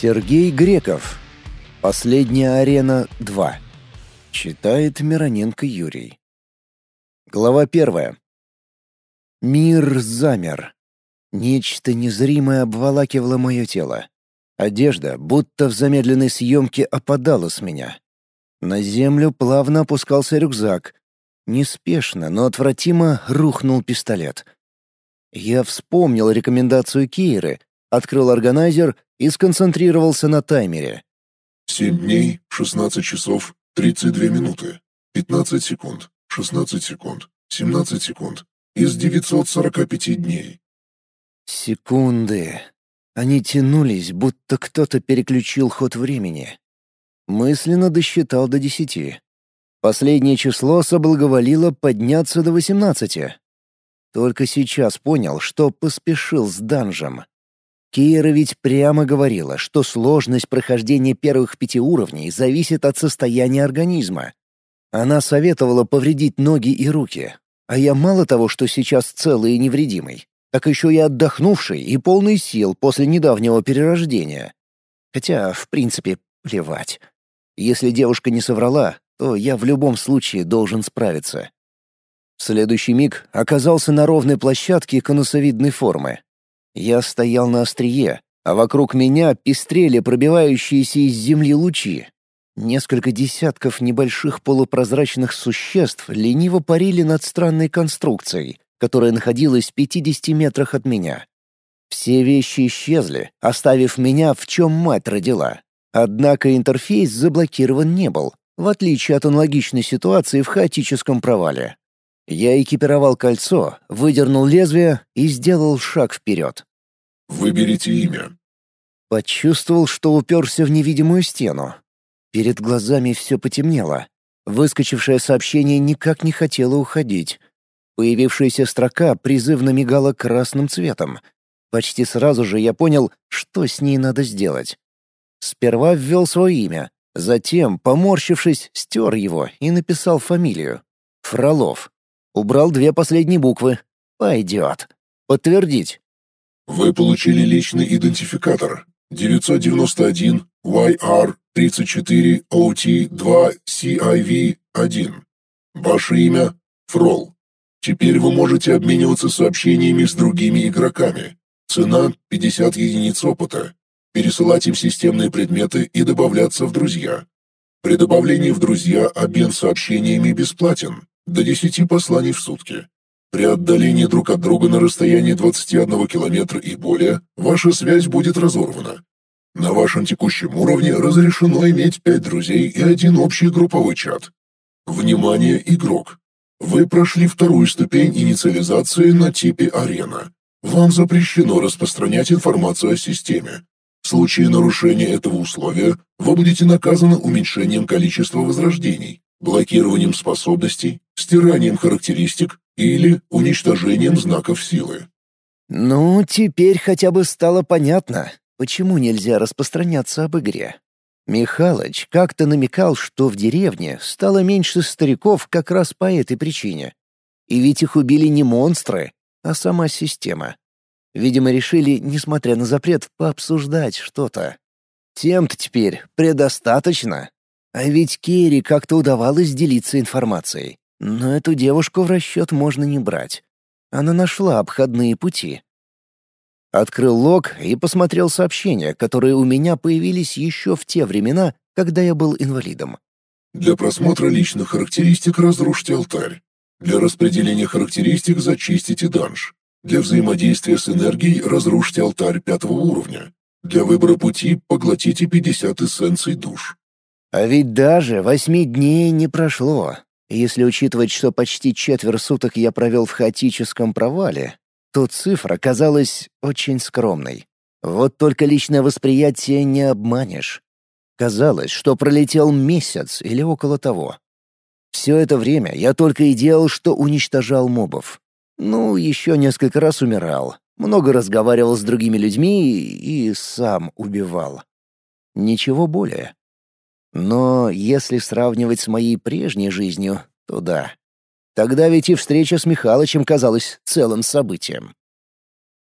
Сергей Греков. Последняя арена 2. Читает Мироненко Юрий. Глава первая. Мир замер. Нечто незримое обволакивало мое тело. Одежда, будто в замедленной съемке, опадала с меня. На землю плавно опускался рюкзак. Неспешно, но отвратимо рухнул пистолет. Я вспомнил рекомендацию Кейры, открыл органайзер и сконцентрировался на таймере. «Семь дней, шестнадцать часов, тридцать две минуты, пятнадцать секунд, шестнадцать секунд, семнадцать секунд. Из девятьсот сорока пяти дней». Секунды. Они тянулись, будто кто-то переключил ход времени. Мысленно досчитал до десяти. Последнее число соблаговолило подняться до восемнадцати. Только сейчас понял, что поспешил с данжем. Кира ведь прямо говорила, что сложность прохождения первых пяти уровней зависит от состояния организма. Она советовала повредить ноги и руки, а я мало того, что сейчас целый и невредимый, так еще и отдохнувший и полный сил после недавнего перерождения. Хотя, в принципе, плевать. Если девушка не соврала, то я в любом случае должен справиться. В следующий миг оказался на ровной площадке конусовидной формы, я стоял на острие, а вокруг меня пестрели пробивающиеся из земли лучи. Несколько десятков небольших полупрозрачных существ лениво парили над странной конструкцией, которая находилась в 50 метрах от меня. Все вещи исчезли, оставив меня в чем мать родила. Однако интерфейс заблокирован не был, в отличие от аналогичной ситуации в хаотическом провале. Я экипировал кольцо, выдернул лезвие и сделал шаг вперед. «Выберите имя». Почувствовал, что уперся в невидимую стену. Перед глазами все потемнело. Выскочившее сообщение никак не хотело уходить. Появившаяся строка призывно мигала красным цветом. Почти сразу же я понял, что с ней надо сделать. Сперва ввел свое имя, затем, поморщившись, стер его и написал фамилию. Фролов. Убрал две последние буквы. Пойдет. Подтвердить. Вы получили личный идентификатор 991 YR 34 OT 2 CIV 1. Ваше имя — Фрол. Теперь вы можете обмениваться сообщениями с другими игроками. Цена — 50 единиц опыта. Пересылать им системные предметы и добавляться в друзья. При добавлении в друзья обмен сообщениями бесплатен. До 10 посланий в сутки. При отдалении друг от друга на расстоянии 21 километра и более ваша связь будет разорвана. На вашем текущем уровне разрешено иметь 5 друзей и один общий групповой чат. Внимание, игрок! Вы прошли вторую ступень инициализации на типе «Арена». Вам запрещено распространять информацию о системе. В случае нарушения этого условия вы будете наказаны уменьшением количества возрождений, блокированием способностей, стиранием характеристик или уничтожением знаков силы. Ну, теперь хотя бы стало понятно, почему нельзя распространяться об игре. Михалыч как-то намекал, что в деревне стало меньше стариков как раз по этой причине. И ведь их убили не монстры, а сама система. Видимо, решили, несмотря на запрет, пообсуждать что-то. Тем-то теперь предостаточно. А ведь Керри как-то удавалось делиться информацией. Но эту девушку в расчет можно не брать. Она нашла обходные пути. Открыл лог и посмотрел сообщения, которые у меня появились еще в те времена, когда я был инвалидом. Для просмотра личных характеристик разрушьте алтарь. Для распределения характеристик зачистите данж. Для взаимодействия с энергией разрушьте алтарь пятого уровня. Для выбора пути поглотите 50 эссенций душ. А ведь даже восьми дней не прошло. Если учитывать, что почти четверть суток я провел в хаотическом провале, то цифра казалась очень скромной. Вот только личное восприятие не обманешь. Казалось, что пролетел месяц или около того. Все это время я только и делал, что уничтожал мобов. Ну, еще несколько раз умирал, много разговаривал с другими людьми и сам убивал. Ничего более. Но если сравнивать с моей прежней жизнью, то да. Тогда ведь и встреча с Михалычем казалась целым событием.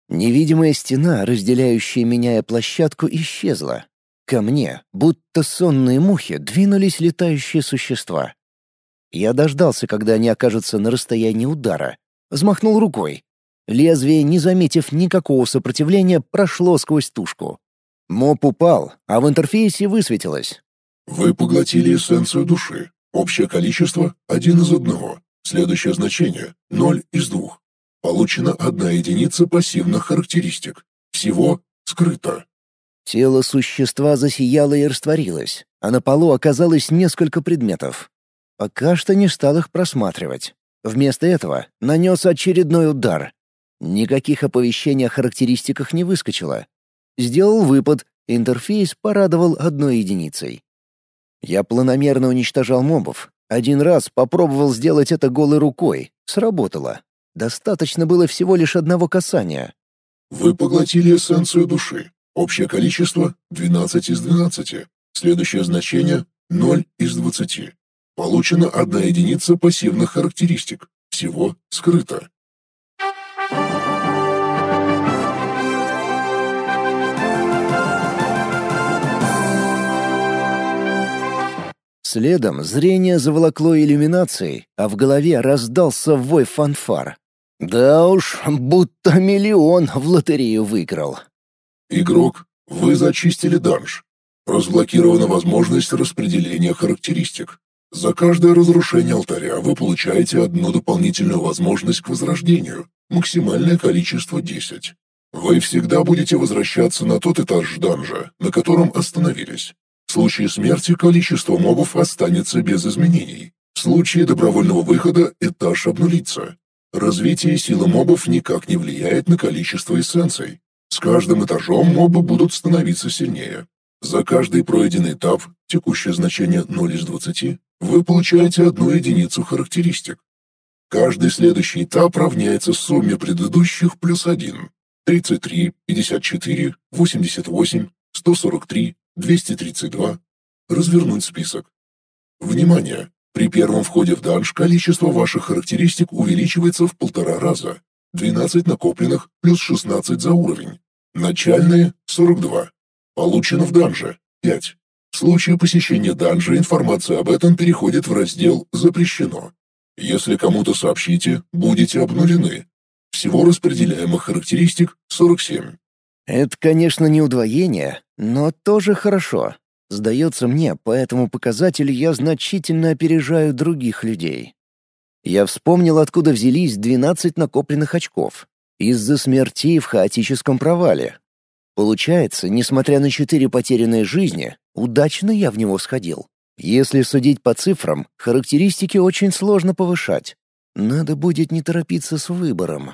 Невидимая стена, разделяющая меня и площадку, исчезла, Ко мне, будто сонные мухи, двинулись летающие существа. Я дождался, когда они окажутся на расстоянии удара. Взмахнул рукой. Лезвие, не заметив никакого сопротивления, прошло сквозь тушку. Моб упал, а в интерфейсе высветилось. Вы поглотили эссенцию души. Общее количество — один из одного. Следующее значение — ноль из двух. Получена одна единица пассивных характеристик. Всего скрыто. Тело существа засияло и растворилось, а на полу оказалось несколько предметов. Пока что не стал их просматривать. Вместо этого нанес очередной удар. Никаких оповещений о характеристиках не выскочило. Сделал выпад, интерфейс порадовал одной единицей. Я планомерно уничтожал мобов. Один раз попробовал сделать это голой рукой. Сработало. Достаточно было всего лишь одного касания. Вы поглотили эссенцию души. Общее количество — 12 из 12. Следующее значение — 0 из 20. Получена одна единица пассивных характеристик. Всего скрыто. Следом зрение заволокло иллюминацией, а в голове раздался вой фанфар. Да уж, будто миллион в лотерею выиграл. Игрок, вы зачистили данж. Разблокирована возможность распределения характеристик. За каждое разрушение алтаря вы получаете одну дополнительную возможность к возрождению, максимальное количество 10. Вы всегда будете возвращаться на тот этаж данжа, на котором остановились. В случае смерти количество мобов останется без изменений. В случае добровольного выхода этаж обнулится. Развитие силы мобов никак не влияет на количество эссенций. С каждым этажом мобы будут становиться сильнее. За каждый пройденный этап, текущее значение 0 из 20, вы получаете одну единицу характеристик. Каждый следующий этап равняется сумме предыдущих плюс 1. 33, 54, 88, 143, 232. Развернуть список. Внимание! При первом входе в данж количество ваших характеристик увеличивается в полтора раза. 12 накопленных плюс 16 за уровень. Начальные – 42. Получено в данже – 5. В случае посещения данжа информация об этом переходит в раздел «Запрещено». Если кому-то сообщите, будете обнулены. Всего распределяемых характеристик – 47. Это, конечно, не удвоение, но тоже хорошо. Сдается мне, по этому показателю я значительно опережаю других людей. Я вспомнил, откуда взялись 12 накопленных очков. Из-за смертей в хаотическом провале. Получается, несмотря на четыре потерянные жизни, удачно я в него сходил. Если судить по цифрам, характеристики очень сложно повышать. Надо будет не торопиться с выбором.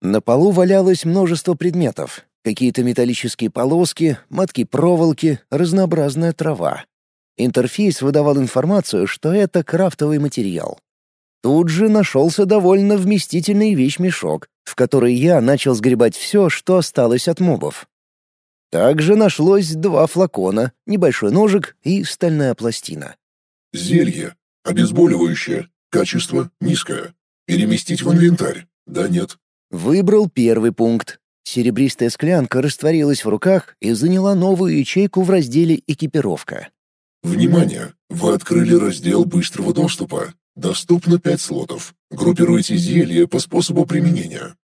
На полу валялось множество предметов. Какие-то металлические полоски, матки проволоки, разнообразная трава. Интерфейс выдавал информацию, что это крафтовый материал. Тут же нашелся довольно вместительный вещмешок, в который я начал сгребать все, что осталось от мобов. Также нашлось два флакона, небольшой ножик и стальная пластина. Зелье. Обезболивающее. Качество низкое. Переместить в инвентарь. Да, нет. Выбрал первый пункт. Серебристая склянка растворилась в руках и заняла новую ячейку в разделе «Экипировка». Внимание! Вы открыли раздел быстрого доступа. Доступно пять слотов. Группируйте зелья по способу применения.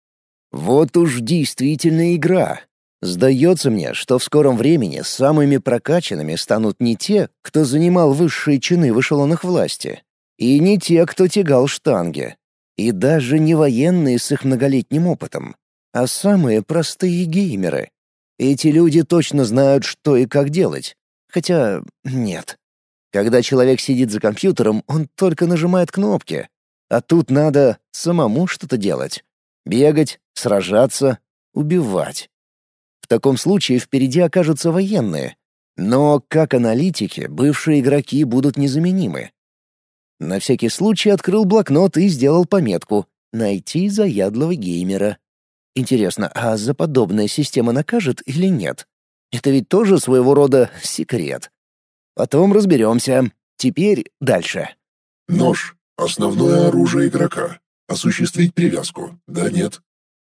Вот уж действительно игра. Сдается мне, что в скором времени самыми прокачанными станут не те, кто занимал высшие чины в эшелонах власти, и не те, кто тягал штанги, и даже не военные с их многолетним опытом, а самые простые геймеры. Эти люди точно знают, что и как делать. Хотя нет. Когда человек сидит за компьютером, он только нажимает кнопки. А тут надо самому что-то делать. Бегать, сражаться, убивать. В таком случае впереди окажутся военные. Но как аналитики, бывшие игроки будут незаменимы. На всякий случай открыл блокнот и сделал пометку «Найти заядлого геймера». Интересно, а за подобная система накажет или нет? Это ведь тоже своего рода секрет. Потом разберемся. Теперь дальше. Нож. Основное оружие игрока. Осуществить привязку. Да, нет.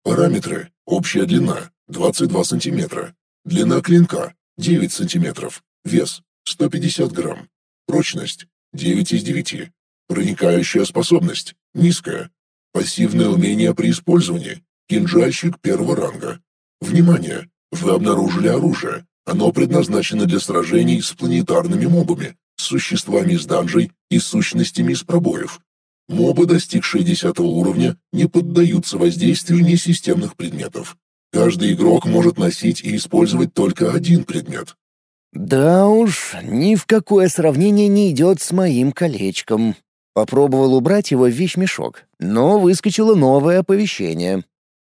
Параметры. Общая длина. 22 сантиметра. Длина клинка. 9 см. Вес 150 грамм. Прочность 9 из 9. Проникающая способность низкая. Пассивное умение при использовании. Кинжальщик первого ранга. Внимание! Вы обнаружили оружие. Оно предназначено для сражений с планетарными мобами, с существами из данжей и сущностями из пробоев. Мобы, достигшие 10 уровня, не поддаются воздействию несистемных предметов. Каждый игрок может носить и использовать только один предмет. Да уж, ни в какое сравнение не идет с моим колечком. Попробовал убрать его в вещмешок, но выскочило новое оповещение.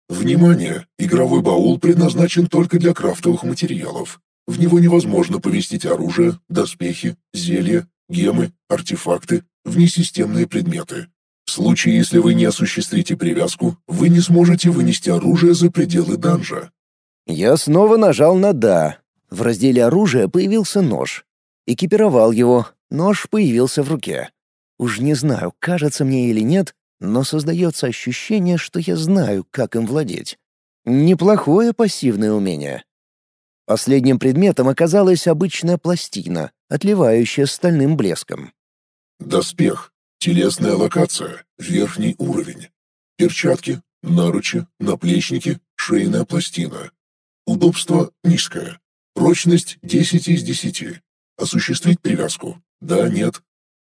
Внимание! Игровой баул предназначен только для крафтовых материалов. В него невозможно поместить оружие, доспехи, зелья, гемы, артефакты, внесистемные предметы. В случае, если вы не осуществите привязку, вы не сможете вынести оружие за пределы данжа. Я снова нажал на «да». В разделе оружия появился нож. Экипировал его, нож появился в руке. Уж не знаю, кажется мне или нет, но создается ощущение, что я знаю, как им владеть. Неплохое пассивное умение. Последним предметом оказалась обычная пластина, отливающая стальным блеском. Доспех. Телесная локация. Верхний уровень. Перчатки, наручи, наплечники, шейная пластина. Удобство низкое. Прочность 10 из 10. Осуществить привязку? Да, нет.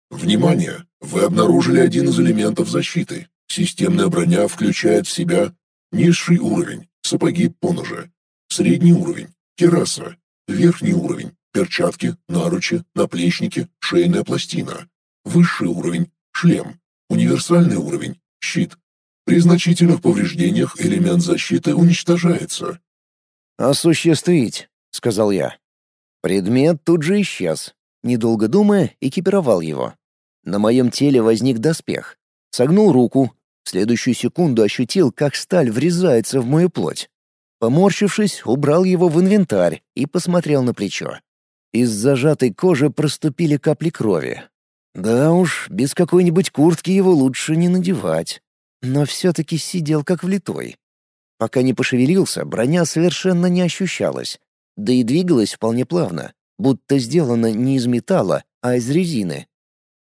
Внимание! Вы обнаружили один из элементов защиты. Системная броня включает в себя низший уровень, сапоги поножа, средний уровень, кераса, верхний уровень, перчатки, наручи, наплечники, шейная пластина, высший уровень, шлем, универсальный уровень, щит. При значительных повреждениях элемент защиты уничтожается. «Осуществить», — сказал я. Предмет тут же исчез. Недолго думая, экипировал его. На моем теле возник доспех. Согнул руку. В следующую секунду ощутил, как сталь врезается в мою плоть. Поморщившись, убрал его в инвентарь и посмотрел на плечо. Из зажатой кожи проступили капли крови. Да уж, без какой-нибудь куртки его лучше не надевать. Но все-таки сидел как влитой. Пока не пошевелился, броня совершенно не ощущалась. Да и двигалась вполне плавно, будто сделана не из металла, а из резины.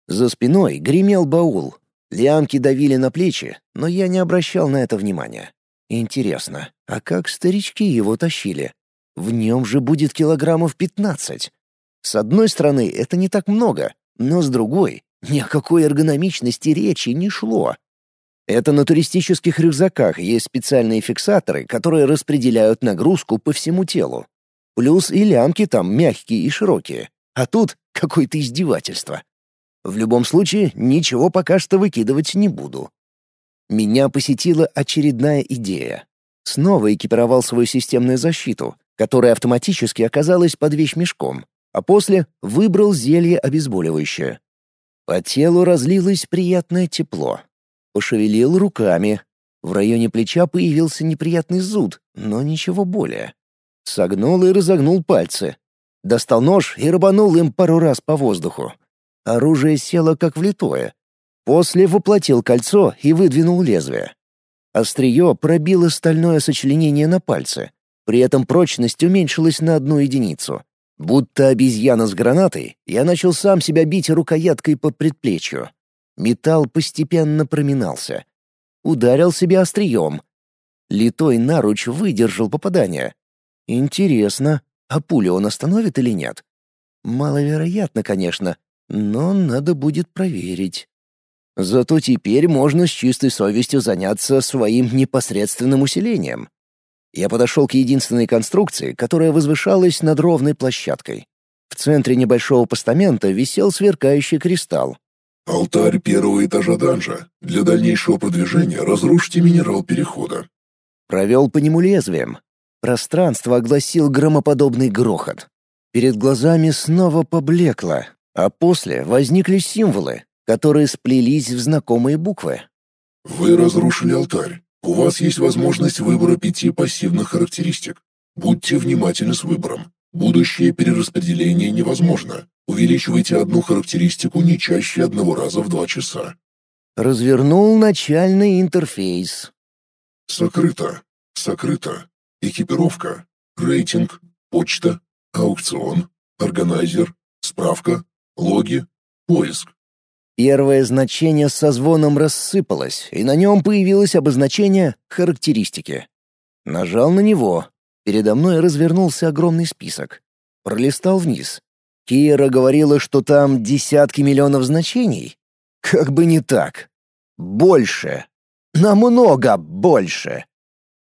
За спиной гремел баул. Лямки давили на плечи, но я не обращал на это внимания. Интересно, а как старички его тащили? В нем же будет килограммов пятнадцать. С одной стороны, это не так много, но с другой, ни о какой эргономичности речи не шло. Это на туристических рюкзаках есть специальные фиксаторы, которые распределяют нагрузку по всему телу. Плюс и лямки там мягкие и широкие. А тут какое-то издевательство. В любом случае, ничего пока что выкидывать не буду. Меня посетила очередная идея. Снова экипировал свою системную защиту, которая автоматически оказалась под вещмешком, а после выбрал зелье обезболивающее. По телу разлилось приятное тепло. Пошевелил руками. В районе плеча появился неприятный зуд, но ничего более. Согнул и разогнул пальцы. Достал нож и рубанул им пару раз по воздуху. Оружие село как влитое, После воплотил кольцо и выдвинул лезвие. Острие пробило стальное сочленение на пальце. При этом прочность уменьшилась на одну единицу. Будто обезьяна с гранатой, я начал сам себя бить рукояткой по предплечью. Металл постепенно проминался. Ударил себя острием. Литой наруч выдержал попадание. Интересно, а пулю он остановит или нет? Маловероятно, конечно, но надо будет проверить. Зато теперь можно с чистой совестью заняться своим непосредственным усилением. Я подошел к единственной конструкции, которая возвышалась над ровной площадкой. В центре небольшого постамента висел сверкающий кристалл. «Алтарь первого этажа данжа. Для дальнейшего продвижения разрушите минерал перехода». Провел по нему лезвием. Пространство огласил громоподобный грохот. Перед глазами снова поблекло, а после возникли символы, которые сплелись в знакомые буквы. «Вы разрушили алтарь. У вас есть возможность выбора пяти пассивных характеристик. Будьте внимательны с выбором. Будущее перераспределение невозможно. Увеличивайте одну характеристику не чаще одного раза в два часа». Развернул начальный интерфейс. Сокрыто. Сокрыто. Экипировка. Рейтинг. Почта. аукцион, органайзер, справка, логи, поиск. Первое значение со звоном рассыпалось, и на нем появилось обозначение «характеристики». Нажал на него. Передо мной развернулся огромный список. Пролистал вниз. Кира говорила, что там десятки миллионов значений. Как бы не так. Больше. Намного больше.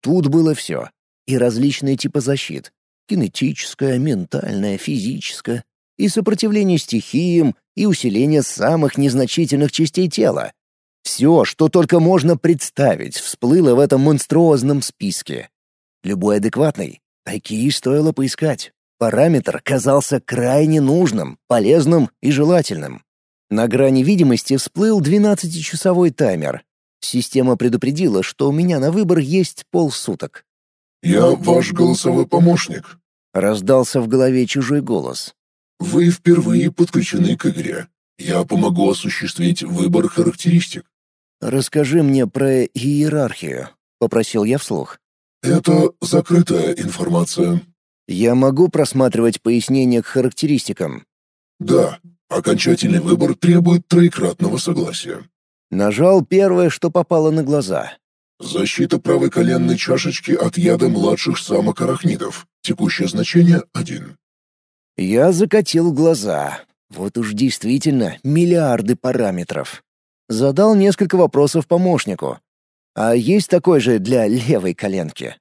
Тут было все. И различные типы защит. Кинетическая, ментальная, физическая. И сопротивление стихиям, и усиление самых незначительных частей тела. Все, что только можно представить, всплыло в этом монструозном списке. Любой адекватный. Такие стоило поискать. Параметр казался крайне нужным, полезным и желательным. На грани видимости всплыл 12-часовой таймер. Система предупредила, что у меня на выбор есть полсуток. «Я ваш голосовой помощник», — раздался в голове чужой голос. «Вы впервые подключены к игре. Я помогу осуществить выбор характеристик». «Расскажи мне про иерархию», — попросил я вслух. «Это закрытая информация». «Я могу просматривать пояснения к характеристикам?» «Да. Окончательный выбор требует троекратного согласия». Нажал первое, что попало на глаза. «Защита правой коленной чашечки от яда младших самок арахнидов. Текущее значение — один». Я закатил глаза. Вот уж действительно миллиарды параметров. Задал несколько вопросов помощнику. А есть такой же для левой коленки?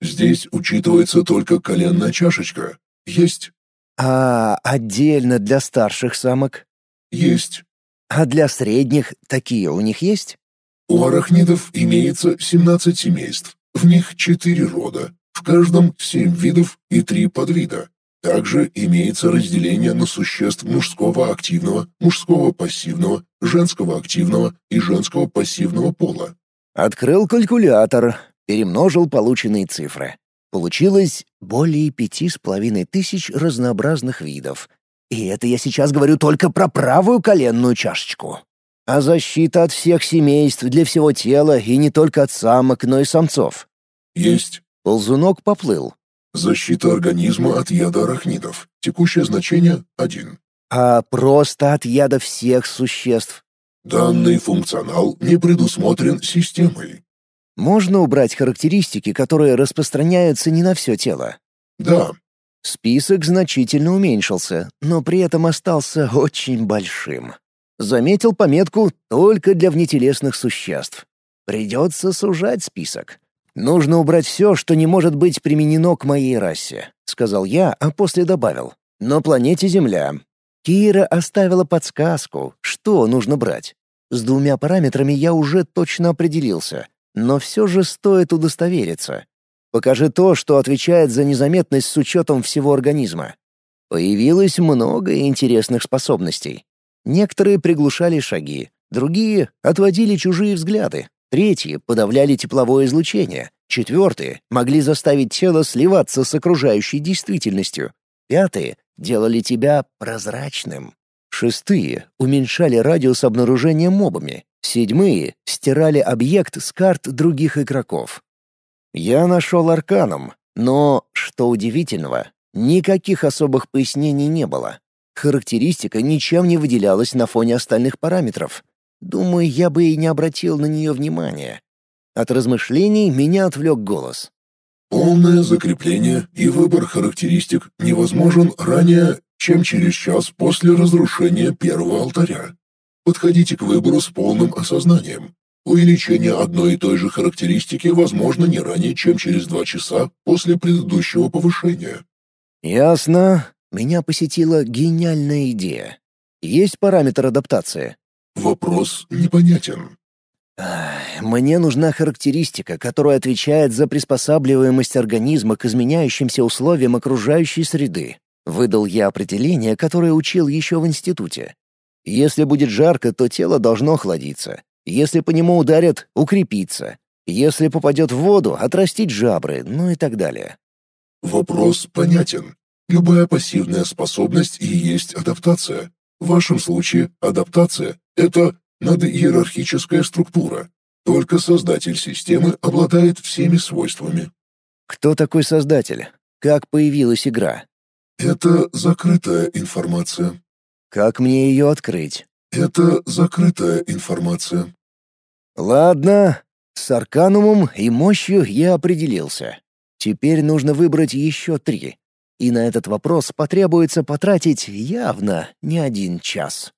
Здесь учитывается только коленная чашечка. Есть. А отдельно для старших самок? Есть. А для средних такие у них есть? У арахнидов имеется 17 семейств. В них 4 рода. В каждом 7 видов и 3 подвида. Также имеется разделение на существ мужского активного, мужского пассивного, женского активного и женского пассивного пола. Открыл калькулятор, перемножил полученные цифры. Получилось более пяти с половиной тысяч разнообразных видов. И это я сейчас говорю только про правую коленную чашечку. А защита от всех семейств для всего тела и не только от самок, но и самцов. Есть. Ползунок поплыл. Защита организма от яда арахнидов. Текущее значение — один. А просто от яда всех существ. Данный функционал не предусмотрен системой. Можно убрать характеристики, которые распространяются не на все тело. Да. Список значительно уменьшился, но при этом остался очень большим. Заметил пометку «только для внетелесных существ». Придется сужать список. «Нужно убрать все, что не может быть применено к моей расе», — сказал я, а после добавил. «На планете Земля». Кира оставила подсказку, что нужно брать. С двумя параметрами я уже точно определился, но все же стоит удостовериться. Покажи то, что отвечает за незаметность с учетом всего организма. Появилось много интересных способностей. Некоторые приглушали шаги, другие отводили чужие взгляды, Третьи подавляли тепловое излучение. Четвертые могли заставить тело сливаться с окружающей действительностью. Пятые делали тебя прозрачным. Шестые уменьшали радиус обнаружения мобами. Седьмые стирали объект с карт других игроков. Я нашел арканом, но, что удивительного, никаких особых пояснений не было. Характеристика ничем не выделялась на фоне остальных параметров. Думаю, я бы и не обратил на нее внимания. От размышлений меня отвлек голос. Полное закрепление и выбор характеристик невозможен ранее, чем через час после разрушения первого алтаря. Подходите к выбору с полным осознанием. Увеличение одной и той же характеристики возможно не ранее, чем через два часа после предыдущего повышения. Ясно. Меня посетила гениальная идея. Есть параметр адаптации. Вопрос непонятен. Мне нужна характеристика, которая отвечает за приспосабливаемость организма к изменяющимся условиям окружающей среды. Выдал я определение, которое учил еще в институте. Если будет жарко, то тело должно охладиться. Если по нему ударят — укрепиться. Если попадет в воду — отрастить жабры, ну и так далее. Вопрос понятен. Любая пассивная способность и есть адаптация. В вашем случае адаптация – это надиерархическая структура. Только создатель системы обладает всеми свойствами. Кто такой создатель? Как появилась игра? Это закрытая информация. Как мне ее открыть? Это закрытая информация. Ладно, с арканумом и мощью я определился. Теперь нужно выбрать еще три. И на этот вопрос потребуется потратить явно не один час.